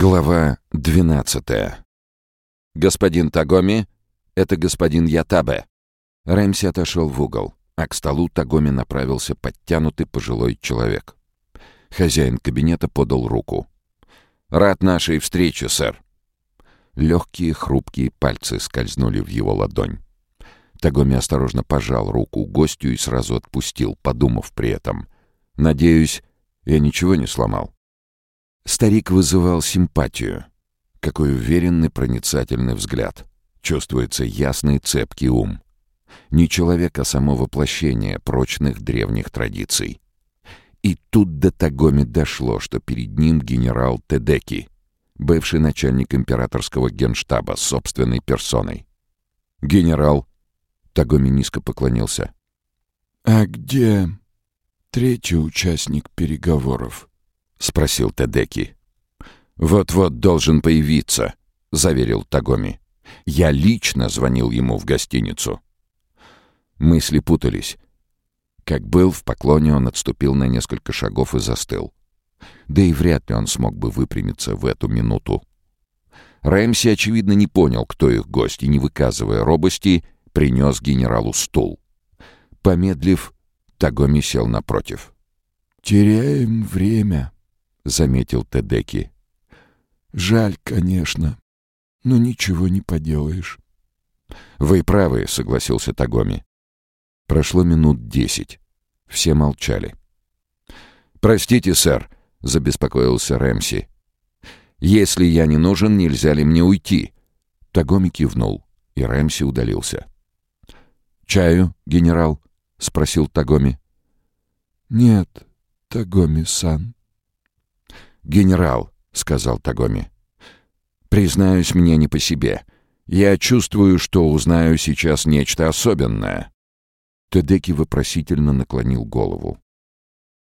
Глава 12 «Господин Тагоми, это господин Ятабе». Рэмси отошел в угол, а к столу Тагоми направился подтянутый пожилой человек. Хозяин кабинета подал руку. «Рад нашей встрече, сэр». Легкие хрупкие пальцы скользнули в его ладонь. Тагоми осторожно пожал руку гостю и сразу отпустил, подумав при этом. «Надеюсь, я ничего не сломал». Старик вызывал симпатию. Какой уверенный, проницательный взгляд. Чувствуется ясный, цепкий ум. Не человек, а само воплощение прочных древних традиций. И тут до Тагоми дошло, что перед ним генерал Тедеки, бывший начальник императорского генштаба собственной персоной. «Генерал!» — Тагоми низко поклонился. «А где третий участник переговоров?» — спросил Тедеки. «Вот-вот должен появиться», — заверил Тагоми. «Я лично звонил ему в гостиницу». Мысли путались. Как был в поклоне, он отступил на несколько шагов и застыл. Да и вряд ли он смог бы выпрямиться в эту минуту. Рэмси, очевидно, не понял, кто их гость, и, не выказывая робости, принес генералу стул. Помедлив, Тагоми сел напротив. «Теряем время», — заметил Тедеки. «Жаль, конечно, но ничего не поделаешь». «Вы правы», — согласился Тагоми. Прошло минут десять. Все молчали. «Простите, сэр», — забеспокоился Рэмси. «Если я не нужен, нельзя ли мне уйти?» Тагоми кивнул, и Рэмси удалился. «Чаю, генерал?» — спросил Тагоми. «Нет, Тагоми-сан», «Генерал», — сказал Тагоми. «Признаюсь мне не по себе. Я чувствую, что узнаю сейчас нечто особенное». Тедеки вопросительно наклонил голову.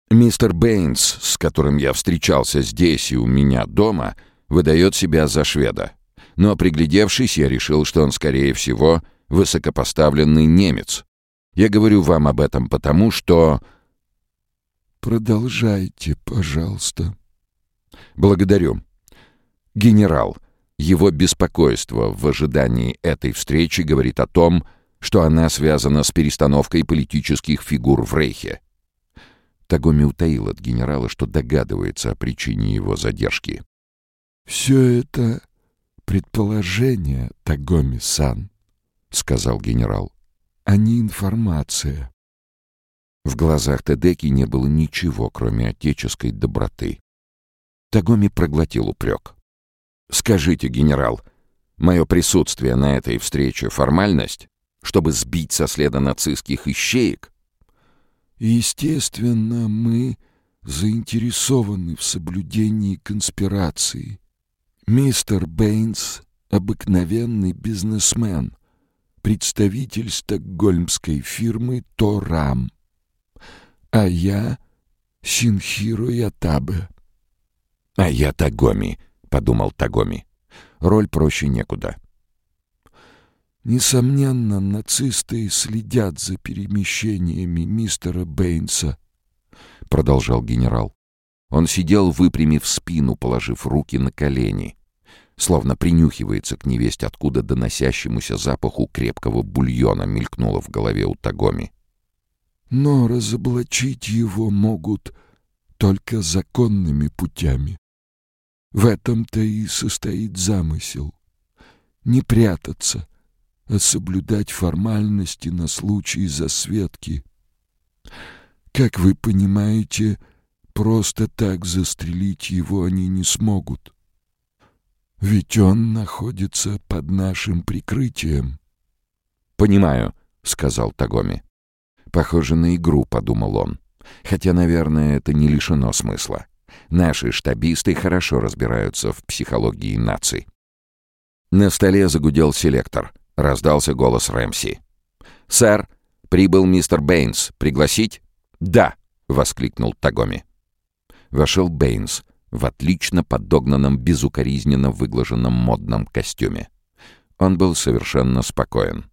«Мистер Бэйнс, с которым я встречался здесь и у меня дома, выдает себя за шведа. Но, приглядевшись, я решил, что он, скорее всего, высокопоставленный немец. Я говорю вам об этом потому, что...» «Продолжайте, пожалуйста», «Благодарю. Генерал, его беспокойство в ожидании этой встречи говорит о том, что она связана с перестановкой политических фигур в Рейхе». Тагоми утаил от генерала, что догадывается о причине его задержки. «Все это предположение, Тагоми-сан», — сказал генерал, — «а не информация». В глазах Тедеки не было ничего, кроме отеческой доброты. Тагоми проглотил упрек. «Скажите, генерал, мое присутствие на этой встрече — формальность, чтобы сбить со следа нацистских ищеек?» «Естественно, мы заинтересованы в соблюдении конспирации. Мистер Бэйнс — обыкновенный бизнесмен, представитель стокгольмской фирмы Торам, а я — Синхиро Ятабе, «А я Тагоми», — подумал Тагоми. «Роль проще некуда». «Несомненно, нацисты следят за перемещениями мистера Бэйнса», — продолжал генерал. Он сидел, выпрямив спину, положив руки на колени, словно принюхивается к невесть, откуда доносящемуся запаху крепкого бульона мелькнуло в голове у Тагоми. «Но разоблачить его могут только законными путями. В этом-то и состоит замысел. Не прятаться, а соблюдать формальности на случай засветки. Как вы понимаете, просто так застрелить его они не смогут. Ведь он находится под нашим прикрытием. «Понимаю», — сказал Тагоми. «Похоже на игру», — подумал он. «Хотя, наверное, это не лишено смысла. Наши штабисты хорошо разбираются в психологии наций. На столе загудел селектор. Раздался голос Рэмси. «Сэр, прибыл мистер Бэйнс. Пригласить?» «Да!» — воскликнул Тагоми. Вошел Бэйнс в отлично подогнанном, безукоризненно выглаженном модном костюме. Он был совершенно спокоен.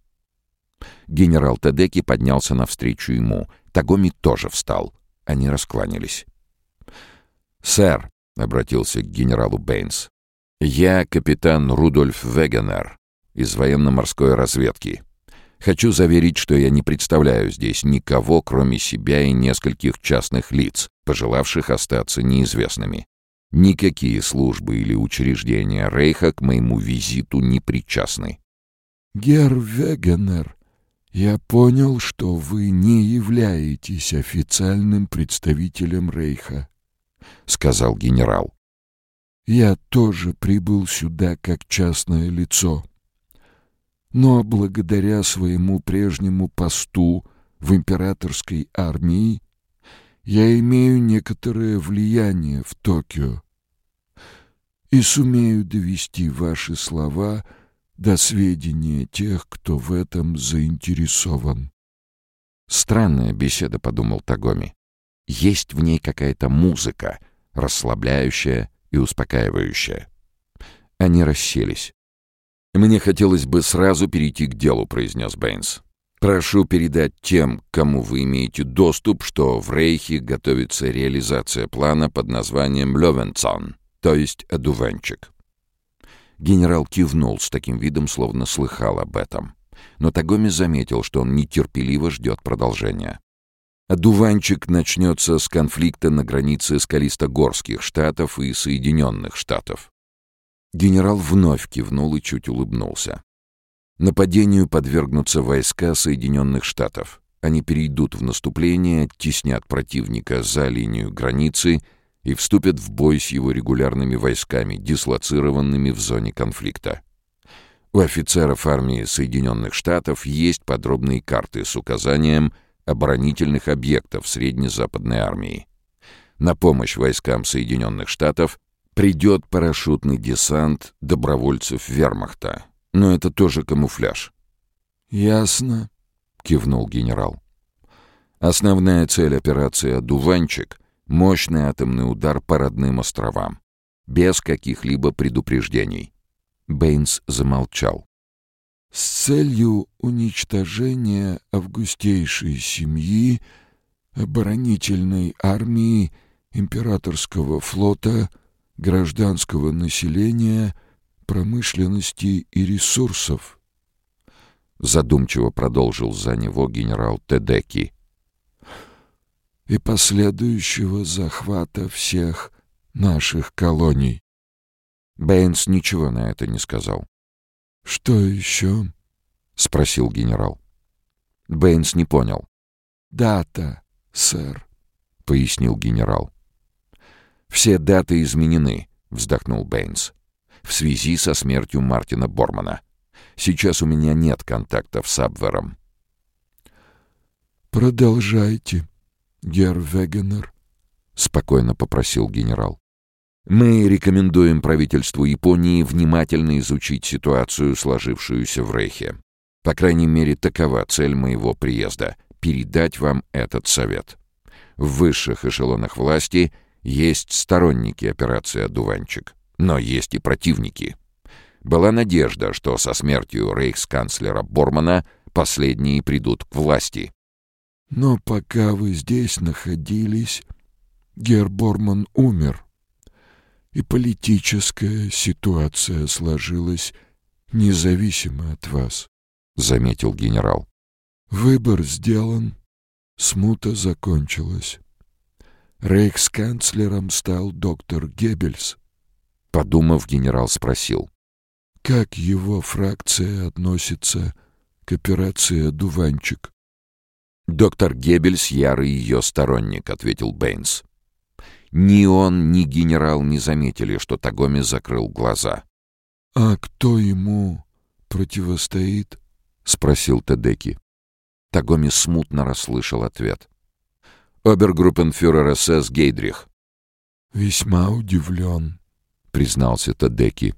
Генерал Тедеки поднялся навстречу ему. Тагоми тоже встал. Они раскланялись. «Сэр», — обратился к генералу Бэйнс, «Я капитан Рудольф Вегенер из военно-морской разведки. Хочу заверить, что я не представляю здесь никого, кроме себя и нескольких частных лиц, пожелавших остаться неизвестными. Никакие службы или учреждения Рейха к моему визиту не причастны. «Герр Вегенер, я понял, что вы не являетесь официальным представителем Рейха», — сказал генерал. «Я тоже прибыл сюда как частное лицо» но благодаря своему прежнему посту в императорской армии я имею некоторое влияние в Токио и сумею довести ваши слова до сведения тех, кто в этом заинтересован. Странная беседа, подумал Тагоми. Есть в ней какая-то музыка, расслабляющая и успокаивающая. Они расселись. «Мне хотелось бы сразу перейти к делу», — произнес Бэйнс. «Прошу передать тем, кому вы имеете доступ, что в Рейхе готовится реализация плана под названием «Лёвенцон», то есть «одуванчик». Генерал кивнул с таким видом, словно слыхал об этом. Но Тагоми заметил, что он нетерпеливо ждет продолжения. Одуванчик начнется с конфликта на границе Скалистогорских штатов и Соединенных штатов. Генерал вновь кивнул и чуть улыбнулся. Нападению подвергнутся войска Соединенных Штатов. Они перейдут в наступление, теснят противника за линию границы и вступят в бой с его регулярными войсками, дислоцированными в зоне конфликта. У офицеров армии Соединенных Штатов есть подробные карты с указанием оборонительных объектов Среднезападной армии. На помощь войскам Соединенных Штатов Придет парашютный десант добровольцев вермахта. Но это тоже камуфляж. «Ясно», — кивнул генерал. Основная цель операции «Одуванчик» — мощный атомный удар по родным островам. Без каких-либо предупреждений. Бэйнс замолчал. «С целью уничтожения августейшей семьи, оборонительной армии, императорского флота — гражданского населения, промышленности и ресурсов. Задумчиво продолжил за него генерал Тедеки. И последующего захвата всех наших колоний. Бэйнс ничего на это не сказал. «Что еще?» — спросил генерал. Бэйнс не понял. «Дата, сэр», — пояснил генерал. «Все даты изменены», — вздохнул Бэйнс. «В связи со смертью Мартина Бормана. Сейчас у меня нет контактов с Абвером». «Продолжайте, Герр Вегенер», — спокойно попросил генерал. «Мы рекомендуем правительству Японии внимательно изучить ситуацию, сложившуюся в Рейхе. По крайней мере, такова цель моего приезда — передать вам этот совет. В высших эшелонах власти — есть сторонники операции «Одуванчик», но есть и противники. Была надежда, что со смертью рейхсканцлера Бормана последние придут к власти. «Но пока вы здесь находились, Гер Борман умер, и политическая ситуация сложилась независимо от вас», — заметил генерал. «Выбор сделан, смута закончилась». Рейхсканцлером стал доктор Геббельс. Подумав, генерал спросил. Как его фракция относится к операции «Дуванчик»? «Доктор Геббельс — ярый ее сторонник», — ответил Бэйнс. Ни он, ни генерал не заметили, что Тагоми закрыл глаза. «А кто ему противостоит?» — спросил Тедеки. Тагоми смутно расслышал ответ. Обергруппенфюрер СС Гейдрих. «Весьма удивлен», — признался Тадеки.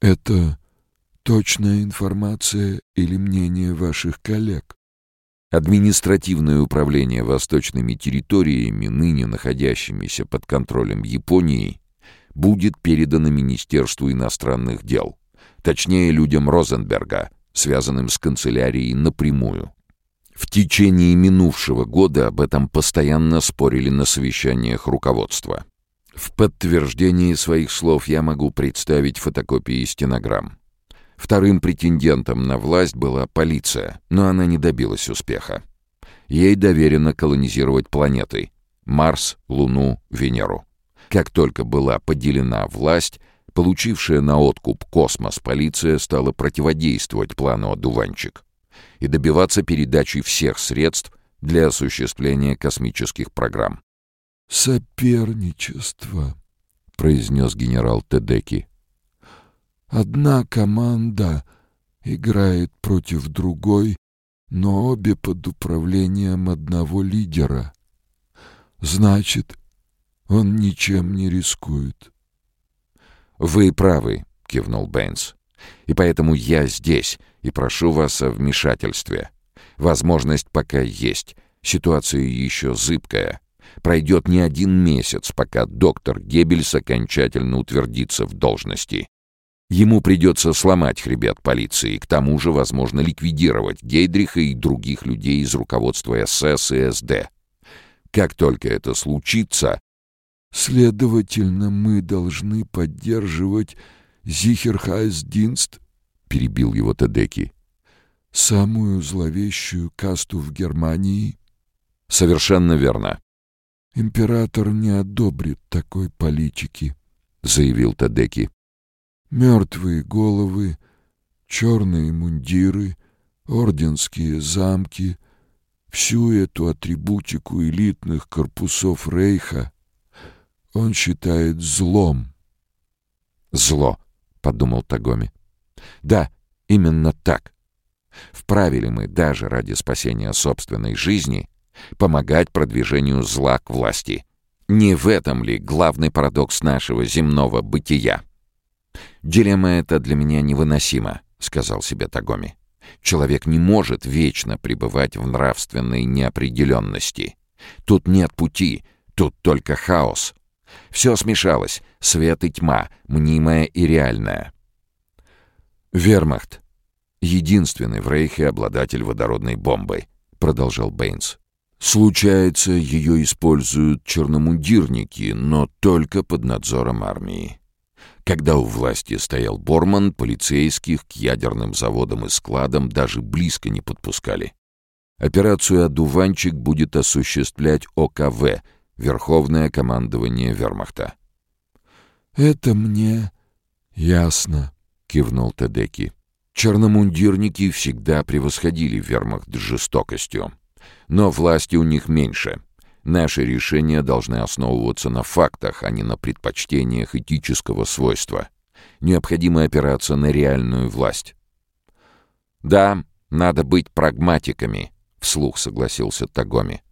«Это точная информация или мнение ваших коллег?» Административное управление восточными территориями, ныне находящимися под контролем Японии, будет передано Министерству иностранных дел, точнее людям Розенберга, связанным с канцелярией напрямую. В течение минувшего года об этом постоянно спорили на совещаниях руководства. В подтверждении своих слов я могу представить фотокопии стенограмм. Вторым претендентом на власть была полиция, но она не добилась успеха. Ей доверено колонизировать планеты — Марс, Луну, Венеру. Как только была поделена власть, получившая на откуп космос полиция стала противодействовать плану «Одуванчик» и добиваться передачи всех средств для осуществления космических программ. «Соперничество», — произнес генерал Тедеки. «Одна команда играет против другой, но обе под управлением одного лидера. Значит, он ничем не рискует». «Вы правы», — кивнул Бэйнс. «И поэтому я здесь и прошу вас о вмешательстве. Возможность пока есть, ситуация еще зыбкая». Пройдет не один месяц, пока доктор Геббельс окончательно утвердится в должности. Ему придется сломать хребет полиции, к тому же, возможно, ликвидировать Гейдриха и других людей из руководства СС и СД. Как только это случится... «Следовательно, мы должны поддерживать Зихерхайсдинст», — перебил его Тедеки. «Самую зловещую касту в Германии?» «Совершенно верно. «Император не одобрит такой политики», — заявил Тадеки. «Мертвые головы, черные мундиры, орденские замки, всю эту атрибутику элитных корпусов Рейха он считает злом». «Зло», — подумал Тагоми. «Да, именно так. Вправе ли мы даже ради спасения собственной жизни помогать продвижению зла к власти. Не в этом ли главный парадокс нашего земного бытия? «Дилемма эта для меня невыносима», — сказал себе Тагоми. «Человек не может вечно пребывать в нравственной неопределенности. Тут нет пути, тут только хаос. Все смешалось, свет и тьма, мнимое и реальное». «Вермахт — единственный в Рейхе обладатель водородной бомбы», — продолжал Бэйнс. Случается, ее используют черномундирники, но только под надзором армии. Когда у власти стоял Борман, полицейских к ядерным заводам и складам даже близко не подпускали. Операцию «Одуванчик» будет осуществлять ОКВ, Верховное командование Вермахта. «Это мне ясно», — кивнул Тедеки. Черномундирники всегда превосходили вермахт жестокостью. Но власти у них меньше. Наши решения должны основываться на фактах, а не на предпочтениях этического свойства. Необходимо опираться на реальную власть. «Да, надо быть прагматиками», — вслух согласился Тагоми.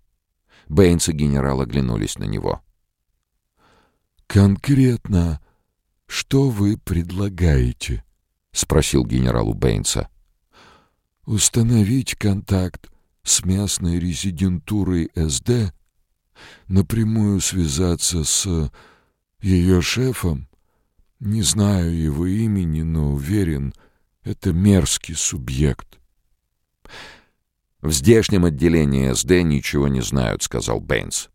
Бэйнс и генерал оглянулись на него. «Конкретно, что вы предлагаете?» — спросил генерал у Бэйнса. «Установить контакт с местной резидентурой СД, напрямую связаться с ее шефом, не знаю его имени, но уверен, это мерзкий субъект. «В здешнем отделении СД ничего не знают», — сказал Бэйнс.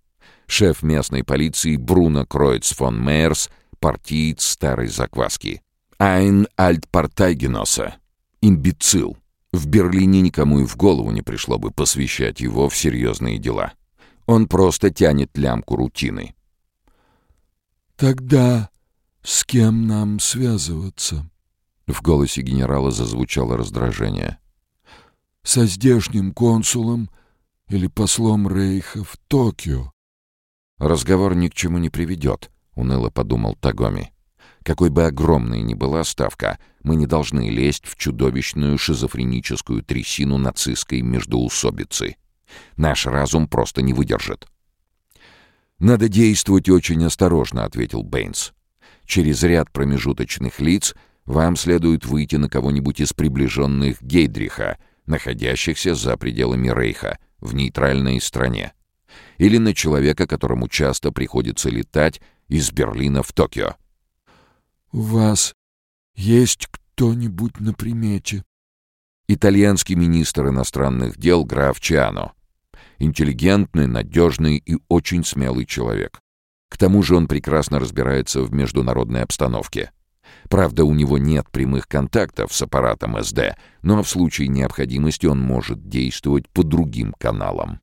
Шеф местной полиции Бруно Кройц фон Мейерс, партиец старой закваски. «Айн Альтпартайгеноса. Имбецил. В Берлине никому и в голову не пришло бы посвящать его в серьезные дела. Он просто тянет лямку рутины. «Тогда с кем нам связываться?» В голосе генерала зазвучало раздражение. «Со здешним консулом или послом Рейха в Токио?» «Разговор ни к чему не приведет», — уныло подумал Тагоми. Какой бы огромной ни была ставка, мы не должны лезть в чудовищную шизофреническую трясину нацистской междоусобицы. Наш разум просто не выдержит. «Надо действовать очень осторожно», — ответил Бэйнс. «Через ряд промежуточных лиц вам следует выйти на кого-нибудь из приближенных Гейдриха, находящихся за пределами Рейха, в нейтральной стране. Или на человека, которому часто приходится летать из Берлина в Токио. «У вас есть кто-нибудь на примете?» Итальянский министр иностранных дел граф Чиано. Интеллигентный, надежный и очень смелый человек. К тому же он прекрасно разбирается в международной обстановке. Правда, у него нет прямых контактов с аппаратом СД, но в случае необходимости он может действовать по другим каналам.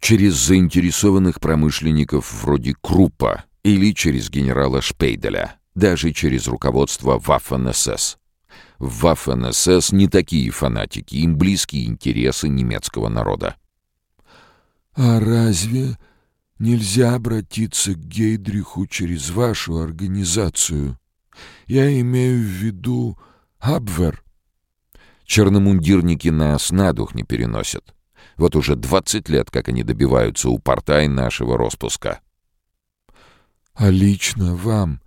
Через заинтересованных промышленников вроде Крупа или через генерала Шпейделя, даже через руководство Waffen-СС. В Waffen-СС не такие фанатики, им близкие интересы немецкого народа. «А разве нельзя обратиться к Гейдриху через вашу организацию? Я имею в виду Абвер». Черномундирники нас на дух не переносят. Вот уже двадцать лет, как они добиваются у портай нашего распуска. «А лично вам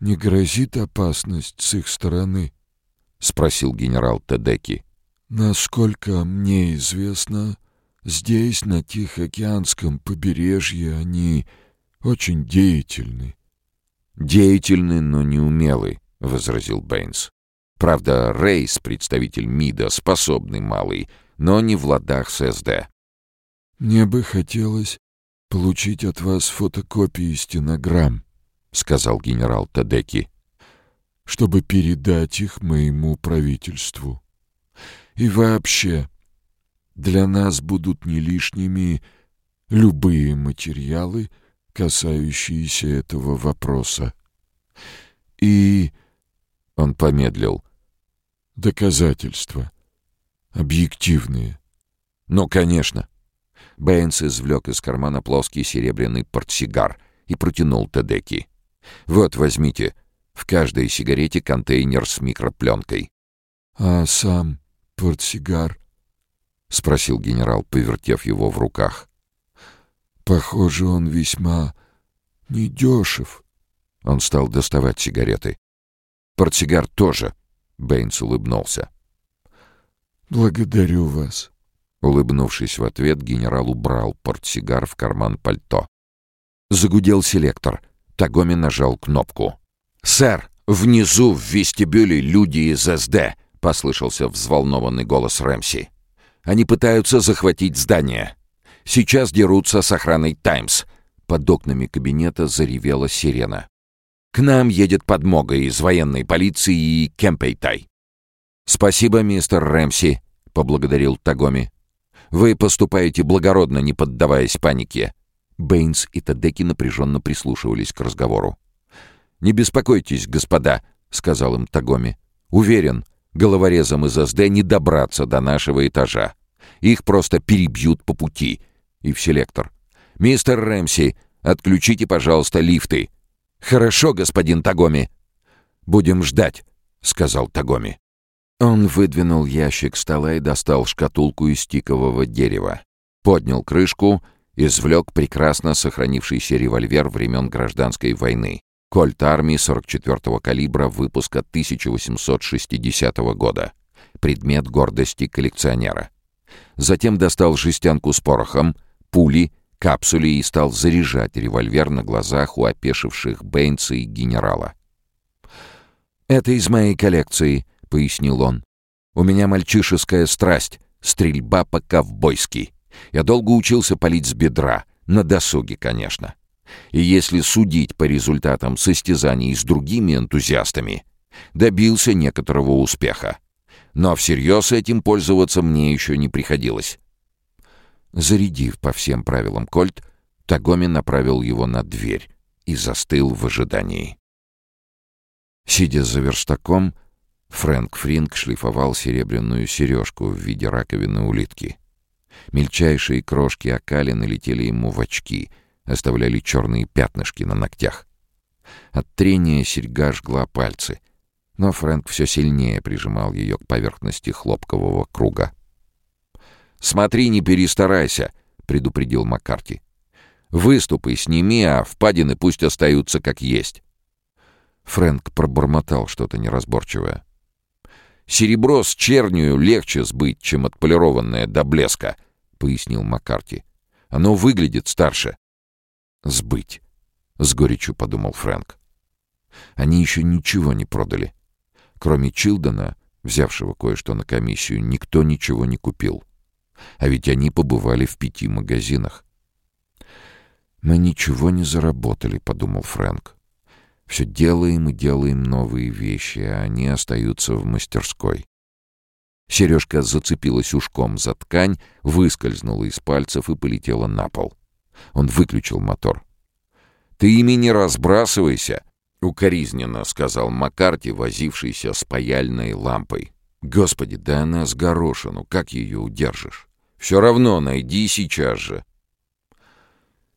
не грозит опасность с их стороны?» — спросил генерал Тедеки. «Насколько мне известно, здесь, на Тихоокеанском побережье, они очень деятельны». «Деятельны, но не умелы», — возразил Бэйнс. «Правда, Рейс, представитель МИДа, способный малый, но не в ладах с СД». «Мне бы хотелось получить от вас фотокопии стенограмм», — сказал генерал Тадеки, «чтобы передать их моему правительству. И вообще, для нас будут не лишними любые материалы, касающиеся этого вопроса. И...» Он помедлил. «Доказательства. Объективные». «Ну, конечно». Бэйнс извлек из кармана плоский серебряный портсигар и протянул Тедеки. «Вот, возьмите. В каждой сигарете контейнер с микропленкой». «А сам портсигар?» — спросил генерал, повертев его в руках. «Похоже, он весьма недешев». Он стал доставать сигареты. «Портсигар тоже», — Бэйнс улыбнулся. «Благодарю вас». Улыбнувшись в ответ, генерал убрал портсигар в карман пальто. Загудел селектор. Тагоми нажал кнопку. «Сэр, внизу в вестибюле люди из СД», — послышался взволнованный голос Рэмси. «Они пытаются захватить здание. Сейчас дерутся с охраной «Таймс». Под окнами кабинета заревела сирена. «К нам едет подмога из военной полиции и Кемпейтай». «Спасибо, мистер Рэмси», — поблагодарил Тагоми. «Вы поступаете благородно, не поддаваясь панике». Бэйнс и Тадеки напряженно прислушивались к разговору. «Не беспокойтесь, господа», — сказал им Тагоми. «Уверен, головорезам из СД не добраться до нашего этажа. Их просто перебьют по пути». И в селектор. «Мистер Рэмси, отключите, пожалуйста, лифты». «Хорошо, господин Тагоми». «Будем ждать», — сказал Тагоми. Он выдвинул ящик стола и достал шкатулку из тикового дерева. Поднял крышку, извлек прекрасно сохранившийся револьвер времен Гражданской войны. Кольт армии 44-го калибра выпуска 1860 года. Предмет гордости коллекционера. Затем достал жестянку с порохом, пули, капсули и стал заряжать револьвер на глазах у опешивших Бэйнса и генерала. «Это из моей коллекции», — пояснил он. «У меня мальчишеская страсть — стрельба по-ковбойски. Я долго учился палить с бедра, на досуге, конечно. И если судить по результатам состязаний с другими энтузиастами, добился некоторого успеха. Но всерьез этим пользоваться мне еще не приходилось. Зарядив по всем правилам кольт, Тагоми направил его на дверь и застыл в ожидании. Сидя за верстаком, Фрэнк Фринк шлифовал серебряную сережку в виде раковины улитки. Мельчайшие крошки окалины летели ему в очки, оставляли черные пятнышки на ногтях. От трения серьга жгла пальцы, но Фрэнк все сильнее прижимал ее к поверхности хлопкового круга. «Смотри, не перестарайся», — предупредил Маккарти. «Выступы сними, а впадины пусть остаются как есть». Фрэнк пробормотал что-то неразборчивое. «Серебро с чернью легче сбыть, чем отполированное до блеска», — пояснил Маккарти. «Оно выглядит старше». «Сбыть», — с горечью подумал Фрэнк. Они еще ничего не продали. Кроме Чилдена, взявшего кое-что на комиссию, никто ничего не купил. А ведь они побывали в пяти магазинах. «Мы ничего не заработали», — подумал Фрэнк. «Все делаем и делаем новые вещи, а они остаются в мастерской». Сережка зацепилась ушком за ткань, выскользнула из пальцев и полетела на пол. Он выключил мотор. «Ты ими не разбрасывайся!» — укоризненно сказал Маккарти, возившийся с паяльной лампой. «Господи, да она с горошину, как ее удержишь? Все равно найди сейчас же!»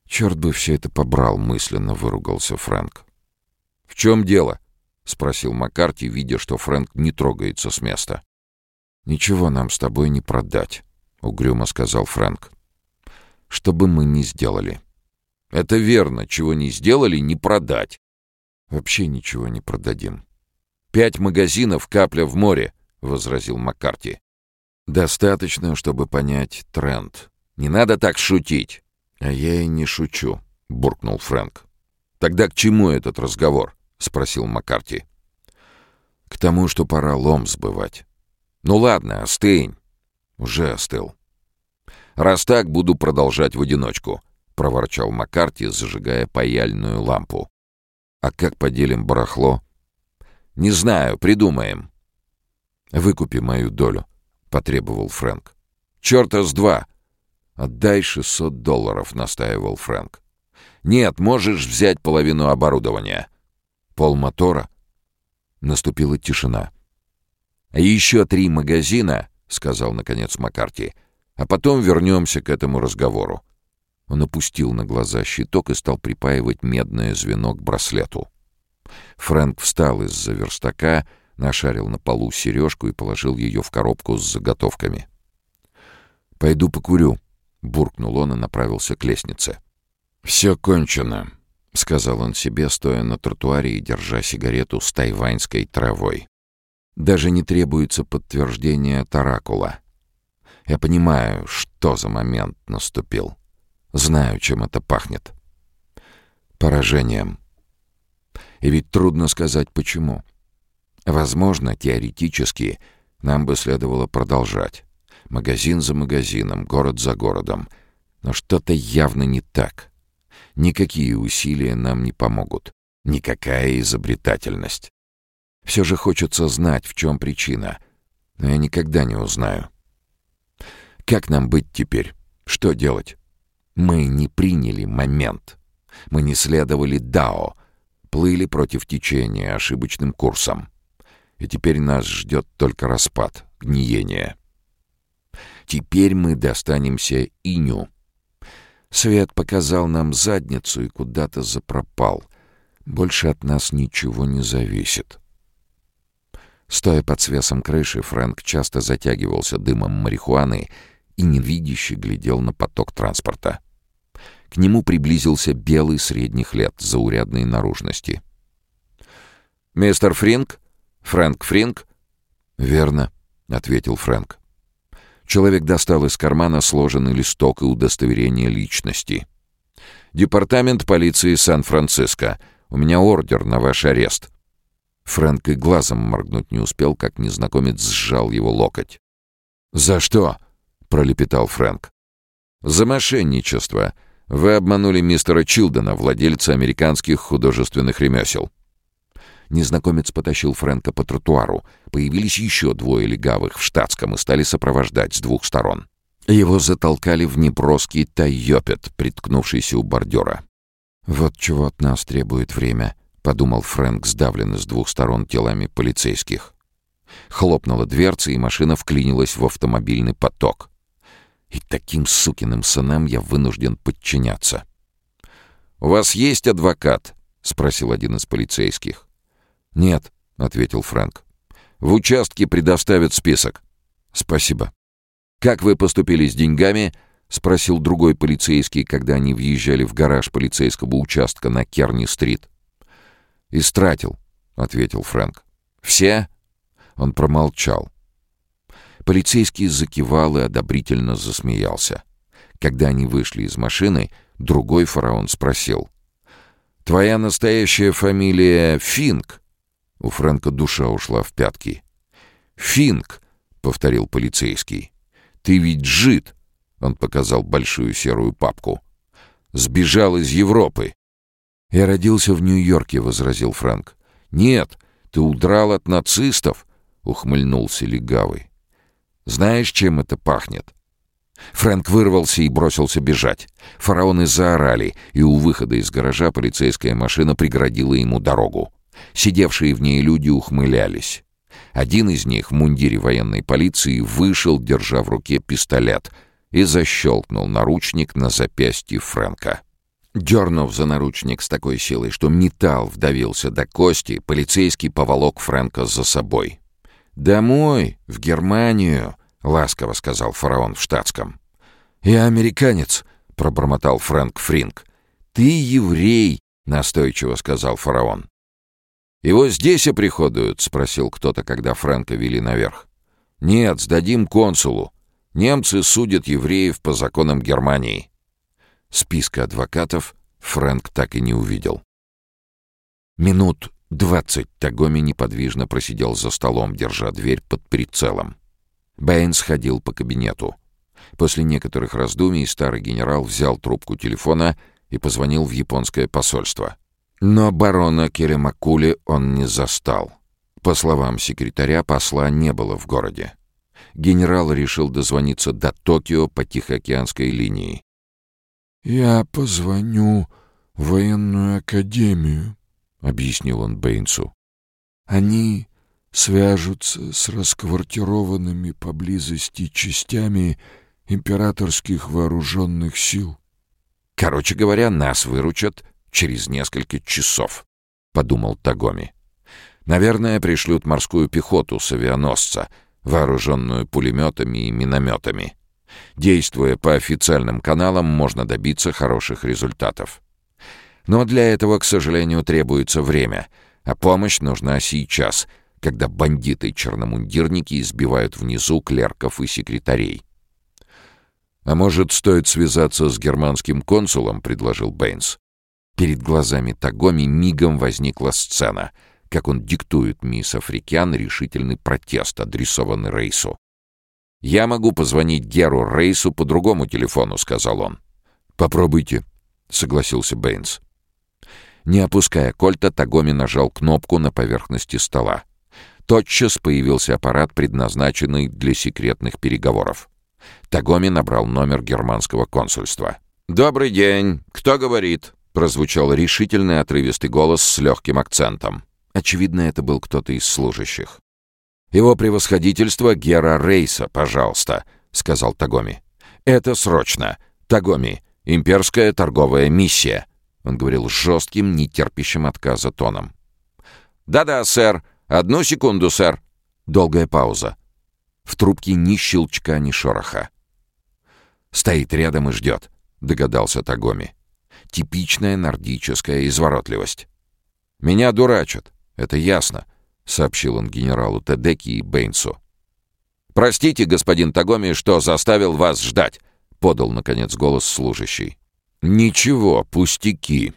«Черт бы все это побрал!» — мысленно выругался Фрэнк. «В чем дело?» — спросил Маккарти, видя, что Фрэнк не трогается с места. «Ничего нам с тобой не продать», — угрюмо сказал Фрэнк. «Что бы мы ни сделали». «Это верно. Чего не сделали, не продать». «Вообще ничего не продадим». «Пять магазинов, капля в море», — возразил Маккарти. «Достаточно, чтобы понять тренд. Не надо так шутить». «А я и не шучу», — буркнул Фрэнк. «Тогда к чему этот разговор?» — спросил Маккарти. «К тому, что пора лом сбывать». «Ну ладно, остынь». «Уже остыл». «Раз так, буду продолжать в одиночку», — проворчал Маккарти, зажигая паяльную лампу. «А как поделим барахло?» «Не знаю, придумаем». «Выкупи мою долю», — потребовал Фрэнк. «Чёрта с два!» «Отдай шестьсот долларов», — настаивал Фрэнк. «Нет, можешь взять половину оборудования». «Пол мотора?» Наступила тишина. «Еще три магазина», — сказал, наконец, Маккарти, «а потом вернемся к этому разговору». Он опустил на глаза щиток и стал припаивать медное звено к браслету. Фрэнк встал из-за верстака, нашарил на полу сережку и положил ее в коробку с заготовками. «Пойду покурю», — буркнул он и направился к лестнице. «Все кончено», — сказал он себе, стоя на тротуаре и держа сигарету с тайваньской травой. Даже не требуется подтверждение Таракула. Я понимаю, что за момент наступил. Знаю, чем это пахнет. Поражением. И ведь трудно сказать, почему. Возможно, теоретически нам бы следовало продолжать. Магазин за магазином, город за городом. Но что-то явно не так. Никакие усилия нам не помогут. Никакая изобретательность. Все же хочется знать, в чем причина. Но я никогда не узнаю. Как нам быть теперь? Что делать? Мы не приняли момент. Мы не следовали Дао. Плыли против течения ошибочным курсом. И теперь нас ждет только распад, гниение. Теперь мы достанемся Иню. Свет показал нам задницу и куда-то запропал. Больше от нас ничего не зависит. Стоя под свесом крыши, Фрэнк часто затягивался дымом марихуаны и невидяще глядел на поток транспорта. К нему приблизился белый средних лет, заурядной наружности. «Мистер Фринк? Фрэнк Фринк?» «Верно», — ответил Фрэнк. Человек достал из кармана сложенный листок и удостоверение личности. «Департамент полиции Сан-Франциско. У меня ордер на ваш арест. Фрэнк и глазом моргнуть не успел, как незнакомец сжал его локоть. «За что?» — пролепетал Фрэнк. «За мошенничество. Вы обманули мистера Чилдена, владельца американских художественных ремесел». Незнакомец потащил Фрэнка по тротуару. Появились еще двое легавых в штатском и стали сопровождать с двух сторон. Его затолкали в неброский тайопет, приткнувшийся у бордюра. «Вот чего от нас требует время», — подумал Фрэнк, сдавленный с двух сторон телами полицейских. Хлопнула дверца, и машина вклинилась в автомобильный поток. И таким сукиным сынам я вынужден подчиняться. «У вас есть адвокат?» — спросил один из полицейских. «Нет», — ответил Фрэнк. «В участке предоставят список». «Спасибо». «Как вы поступили с деньгами?» — спросил другой полицейский, когда они въезжали в гараж полицейского участка на Керни-стрит. «Истратил», — ответил Фрэнк. «Все?» Он промолчал. Полицейский закивал и одобрительно засмеялся. Когда они вышли из машины, другой фараон спросил. «Твоя настоящая фамилия Финк?» У Фрэнка душа ушла в пятки. «Финк», — повторил полицейский. «Ты ведь жид», — он показал большую серую папку. Сбежал из Европы». «Я родился в Нью-Йорке», — возразил Фрэнк. «Нет, ты удрал от нацистов», — ухмыльнулся легавый. «Знаешь, чем это пахнет?» Фрэнк вырвался и бросился бежать. Фараоны заорали, и у выхода из гаража полицейская машина преградила ему дорогу. Сидевшие в ней люди ухмылялись. Один из них в мундире военной полиции вышел, держа в руке пистолет, и защелкнул наручник на запястье Фрэнка. Дернув за наручник с такой силой, что металл вдавился до кости, полицейский поволок Фрэнка за собой. «Домой, в Германию», — ласково сказал фараон в штатском. «Я американец», — пробормотал Фрэнк Фринк. «Ты еврей», — настойчиво сказал фараон. «Его здесь оприходуют?» — спросил кто-то, когда Фрэнка вели наверх. «Нет, сдадим консулу. Немцы судят евреев по законам Германии». Списка адвокатов Фрэнк так и не увидел. Минут двадцать Тагоми неподвижно просидел за столом, держа дверь под прицелом. Бэйнс ходил по кабинету. После некоторых раздумий старый генерал взял трубку телефона и позвонил в японское посольство. Но барона Керемакули он не застал. По словам секретаря, посла не было в городе. Генерал решил дозвониться до Токио по Тихоокеанской линии. «Я позвоню в военную академию», — объяснил он Бэйнсу. «Они свяжутся с расквартированными поблизости частями императорских вооруженных сил». «Короче говоря, нас выручат через несколько часов», — подумал Тагоми. «Наверное, пришлют морскую пехоту с авианосца, вооруженную пулеметами и минометами». Действуя по официальным каналам, можно добиться хороших результатов. Но для этого, к сожалению, требуется время, а помощь нужна сейчас, когда бандиты-черномундирники избивают внизу клерков и секретарей. «А может, стоит связаться с германским консулом?» — предложил Бэйнс. Перед глазами Тагоми мигом возникла сцена, как он диктует мисс Эфрикян решительный протест, адресованный Рейсу. «Я могу позвонить Геру Рейсу по другому телефону», — сказал он. «Попробуйте», — согласился Бэйнс. Не опуская кольта, Тагоми нажал кнопку на поверхности стола. Тотчас появился аппарат, предназначенный для секретных переговоров. Тагоми набрал номер германского консульства. «Добрый день! Кто говорит?» — прозвучал решительный отрывистый голос с легким акцентом. Очевидно, это был кто-то из служащих. «Его превосходительство Гера Рейса, пожалуйста», — сказал Тагоми. «Это срочно. Тагоми, имперская торговая миссия». Он говорил жестким, нетерпящим отказа тоном. «Да-да, сэр. Одну секунду, сэр». Долгая пауза. В трубке ни щелчка, ни шороха. «Стоит рядом и ждет», — догадался Тагоми. «Типичная нордическая изворотливость». «Меня дурачат, это ясно. — сообщил он генералу Тедеки и Бэйнсу. «Простите, господин Тагоми, что заставил вас ждать», — подал, наконец, голос служащий. «Ничего, пустяки.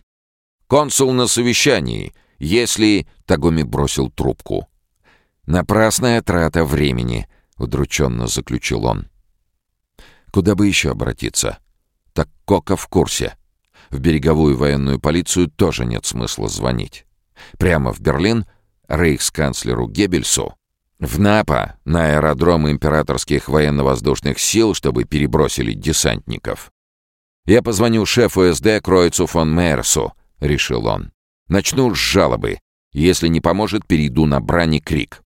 Консул на совещании, если...» — Тагоми бросил трубку. «Напрасная трата времени», — удрученно заключил он. «Куда бы еще обратиться?» «Так Кока в курсе. В береговую военную полицию тоже нет смысла звонить. Прямо в Берлин — рейхсканцлеру Геббельсу в Напа на аэродром императорских военно-воздушных сил, чтобы перебросили десантников. «Я позвоню шефу СД Кроицу фон Мейерсу», — решил он. «Начну с жалобы. Если не поможет, перейду на брани крик».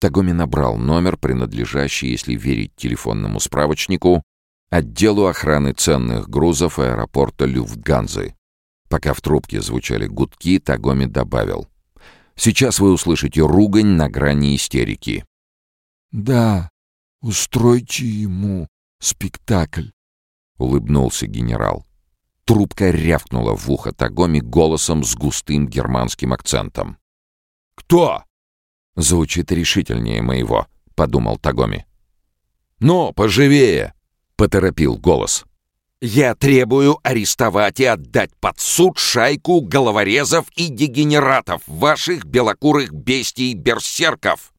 Тагоми набрал номер, принадлежащий, если верить телефонному справочнику, отделу охраны ценных грузов аэропорта Люфтганзы. Пока в трубке звучали гудки, Тагоми добавил. Сейчас вы услышите ругань на грани истерики. «Да, устройте ему спектакль», — улыбнулся генерал. Трубка рявкнула в ухо Тагоми голосом с густым германским акцентом. «Кто?» «Звучит решительнее моего», — подумал Тагоми. «Ну, поживее!» — поторопил голос. Я требую арестовать и отдать под суд шайку головорезов и дегенератов, ваших белокурых бестий-берсерков!»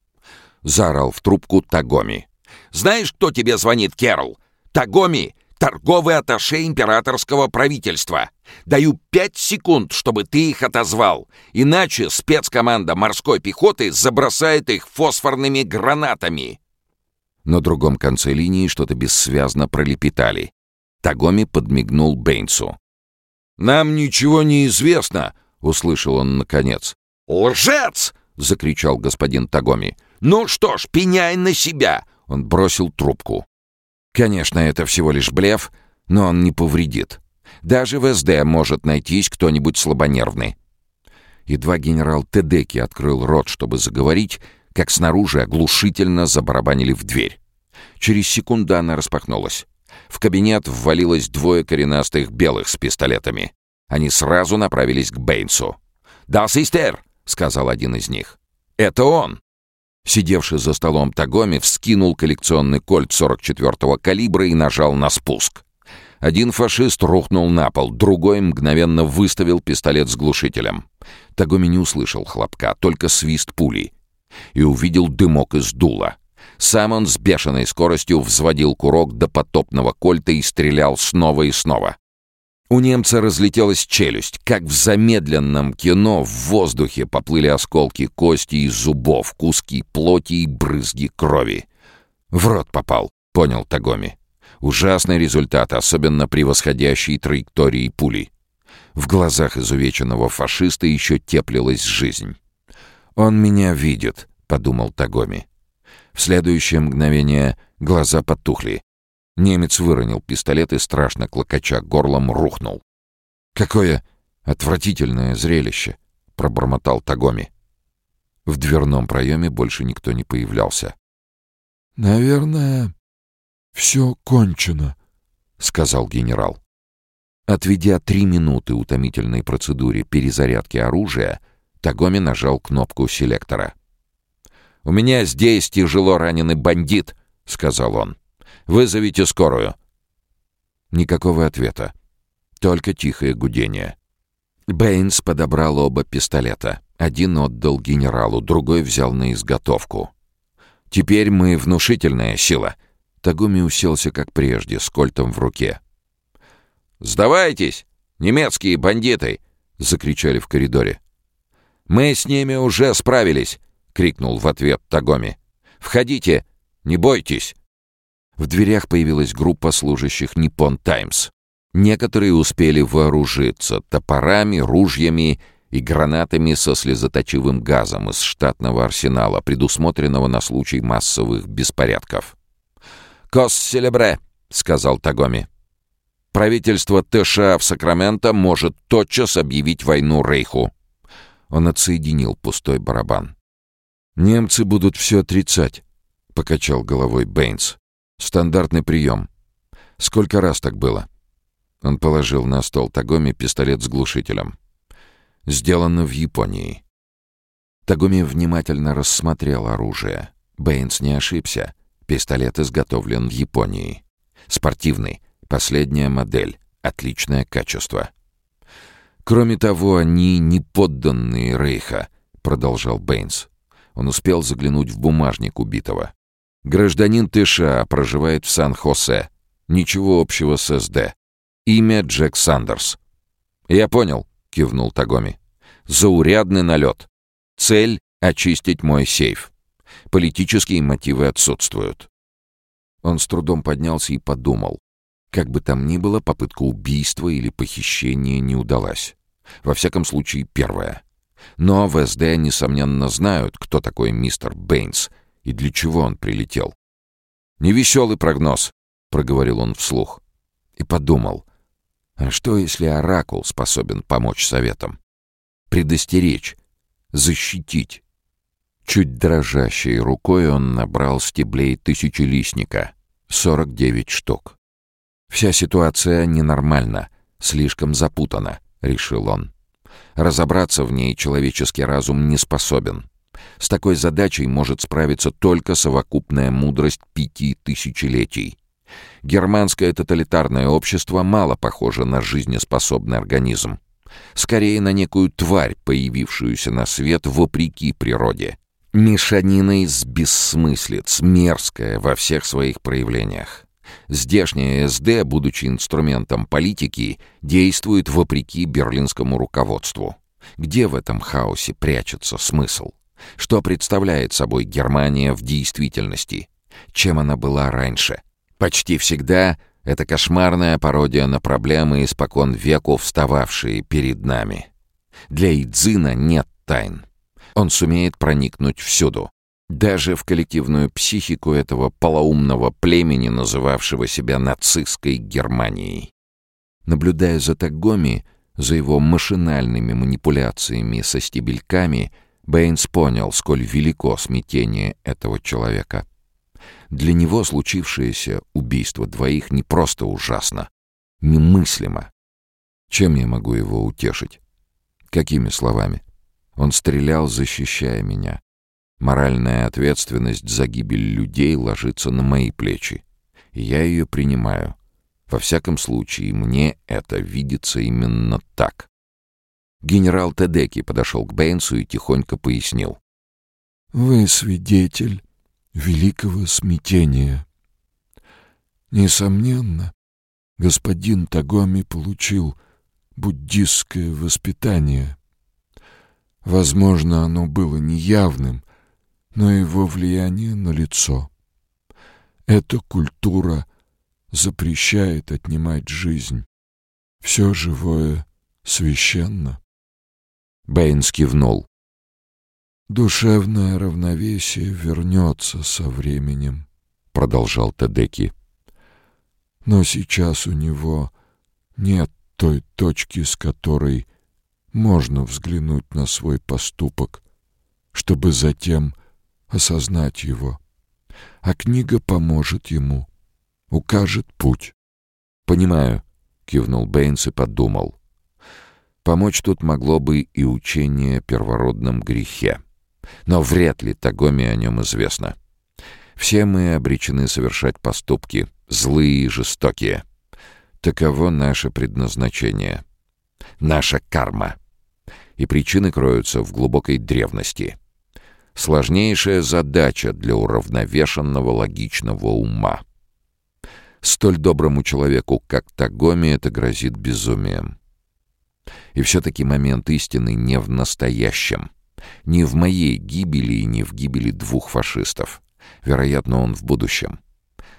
Заорал в трубку Тагоми. «Знаешь, кто тебе звонит, Керл? Тагоми, торговый атташе императорского правительства. Даю пять секунд, чтобы ты их отозвал, иначе спецкоманда морской пехоты забросает их фосфорными гранатами». На другом конце линии что-то бессвязно пролепетали. Тагоми подмигнул Бейнсу. «Нам ничего не известно», — услышал он наконец. «Лжец!» — закричал господин Тагоми. «Ну что ж, пеняй на себя!» Он бросил трубку. Конечно, это всего лишь блеф, но он не повредит. Даже в СД может найтись кто-нибудь слабонервный. Едва генерал Тедеки открыл рот, чтобы заговорить, как снаружи оглушительно забарабанили в дверь. Через секунду она распахнулась. В кабинет ввалилось двое коренастых белых с пистолетами. Они сразу направились к Бейнсу. «Да, систер!» — сказал один из них. «Это он!» Сидевший за столом Тагоми вскинул коллекционный кольт 44-го калибра и нажал на спуск. Один фашист рухнул на пол, другой мгновенно выставил пистолет с глушителем. Тагоми не услышал хлопка, только свист пули. И увидел дымок из дула. Сам он с бешеной скоростью взводил курок до потопного кольта и стрелял снова и снова. У немца разлетелась челюсть. Как в замедленном кино в воздухе поплыли осколки кости и зубов, куски плоти и брызги крови. «В рот попал», — понял Тагоми. Ужасный результат, особенно при восходящей траектории пули. В глазах изувеченного фашиста еще теплилась жизнь. «Он меня видит», — подумал Тагоми. В следующее мгновение глаза потухли. Немец выронил пистолет и, страшно клокоча горлом, рухнул. «Какое отвратительное зрелище!» — пробормотал Тагоми. В дверном проеме больше никто не появлялся. «Наверное, все кончено», — сказал генерал. Отведя три минуты утомительной процедуре перезарядки оружия, Тагоми нажал кнопку селектора. «У меня здесь тяжело раненый бандит», — сказал он. Вызовите скорую». Никакого ответа. Только тихое гудение. Бэйнс подобрал оба пистолета. Один отдал генералу, другой взял на изготовку. «Теперь мы внушительная сила». Тагуми уселся, как прежде, с кольтом в руке. «Сдавайтесь, немецкие бандиты!» — закричали в коридоре. «Мы с ними уже справились!» — крикнул в ответ Тагоми. «Входите! Не бойтесь!» В дверях появилась группа служащих «Ниппон Таймс». Некоторые успели вооружиться топорами, ружьями и гранатами со слезоточивым газом из штатного арсенала, предусмотренного на случай массовых беспорядков. «Кос селебре», — сказал Тагоми. «Правительство ТША в Сакраменто может тотчас объявить войну Рейху». Он отсоединил пустой барабан. «Немцы будут все отрицать», — покачал головой Бэйнс. Стандартный прием. Сколько раз так было? Он положил на стол Тагоми пистолет с глушителем. Сделано в Японии. Тагоми внимательно рассмотрел оружие. Бэйнс не ошибся. Пистолет изготовлен в Японии. Спортивный, последняя модель, отличное качество. Кроме того, они не подданные Рейха, продолжал Бэйнс. Он успел заглянуть в бумажник убитого. Гражданин ТША проживает в Сан-Хосе. Ничего общего с СД. Имя Джек Сандерс. «Я понял», — кивнул Тагоми. «Заурядный налет. Цель — очистить мой сейф. Политические мотивы отсутствуют». Он с трудом поднялся и подумал. Как бы там ни было, попытка убийства или похищения не удалась. Во всяком случае, первая. Но в СД, несомненно, знают, кто такой мистер Бэйнс — и для чего он прилетел. «Невеселый прогноз», — проговорил он вслух. И подумал, а что, если Оракул способен помочь советам? Предостеречь, защитить. Чуть дрожащей рукой он набрал стеблей тысячелистника, 49 штук. «Вся ситуация ненормальна, слишком запутана», — решил он. «Разобраться в ней человеческий разум не способен. С такой задачей может справиться только совокупная мудрость пяти тысячелетий. Германское тоталитарное общество мало похоже на жизнеспособный организм. Скорее на некую тварь, появившуюся на свет вопреки природе. Мешанина из бессмыслиц, мерзкая во всех своих проявлениях. Здешняя СД, будучи инструментом политики, действует вопреки берлинскому руководству. Где в этом хаосе прячется смысл? Что представляет собой Германия в действительности? Чем она была раньше? Почти всегда это кошмарная пародия на проблемы, испокон веку встававшие перед нами. Для Идзина нет тайн. Он сумеет проникнуть всюду. Даже в коллективную психику этого полоумного племени, называвшего себя нацистской Германией. Наблюдая за Тагоми, за его машинальными манипуляциями со стебельками, Бэйнс понял, сколь велико смятение этого человека. Для него случившееся убийство двоих не просто ужасно, немыслимо. Чем я могу его утешить? Какими словами? Он стрелял, защищая меня. Моральная ответственность за гибель людей ложится на мои плечи. Я ее принимаю. Во всяком случае, мне это видится именно так. Генерал Тедеки подошел к Бэйнсу и тихонько пояснил. «Вы свидетель великого смятения. Несомненно, господин Тагоми получил буддистское воспитание. Возможно, оно было неявным, но его влияние на лицо. Эта культура запрещает отнимать жизнь. Все живое священно. Бэйнс кивнул. «Душевное равновесие вернется со временем», — продолжал Тедеки. «Но сейчас у него нет той точки, с которой можно взглянуть на свой поступок, чтобы затем осознать его. А книга поможет ему, укажет путь. «Понимаю», — кивнул Бэйнс и подумал. «Помочь тут могло бы и учение о первородном грехе. Но вряд ли Тагоме о нем известно. Все мы обречены совершать поступки, злые и жестокие. Таково наше предназначение. Наша карма и причины кроются в глубокой древности. Сложнейшая задача для уравновешенного логичного ума. Столь доброму человеку, как Тагоми, это грозит безумием. И все-таки момент истины не в настоящем. Не в моей гибели и не в гибели двух фашистов. Вероятно, он в будущем.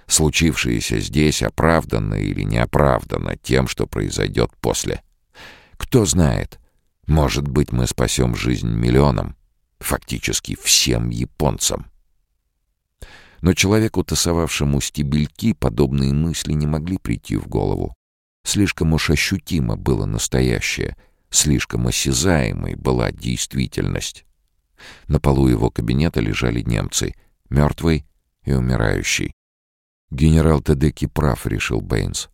Случившееся здесь оправдано или не оправдано тем, что произойдет после. Кто знает, может быть, мы спасем жизнь миллионам, фактически всем японцам. Но человеку, тасовавшему стебельки, подобные мысли не могли прийти в голову. Слишком уж ощутимо было настоящее, слишком осязаемой была действительность. На полу его кабинета лежали немцы, мертвый и умирающий. Генерал Тедеки прав, решил Бэйнс.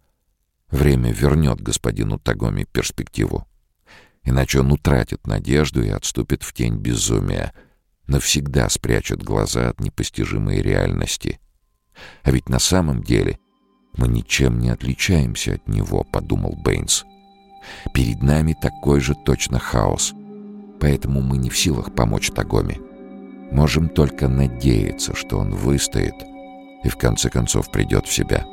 Время вернет господину Тагоми перспективу иначе он утратит надежду и отступит в тень безумия, навсегда спрячет глаза от непостижимой реальности. А ведь на самом деле мы ничем не отличаемся от него, подумал Бэйнс. Перед нами такой же точно хаос, поэтому мы не в силах помочь Тагоме. Можем только надеяться, что он выстоит и в конце концов придет в себя.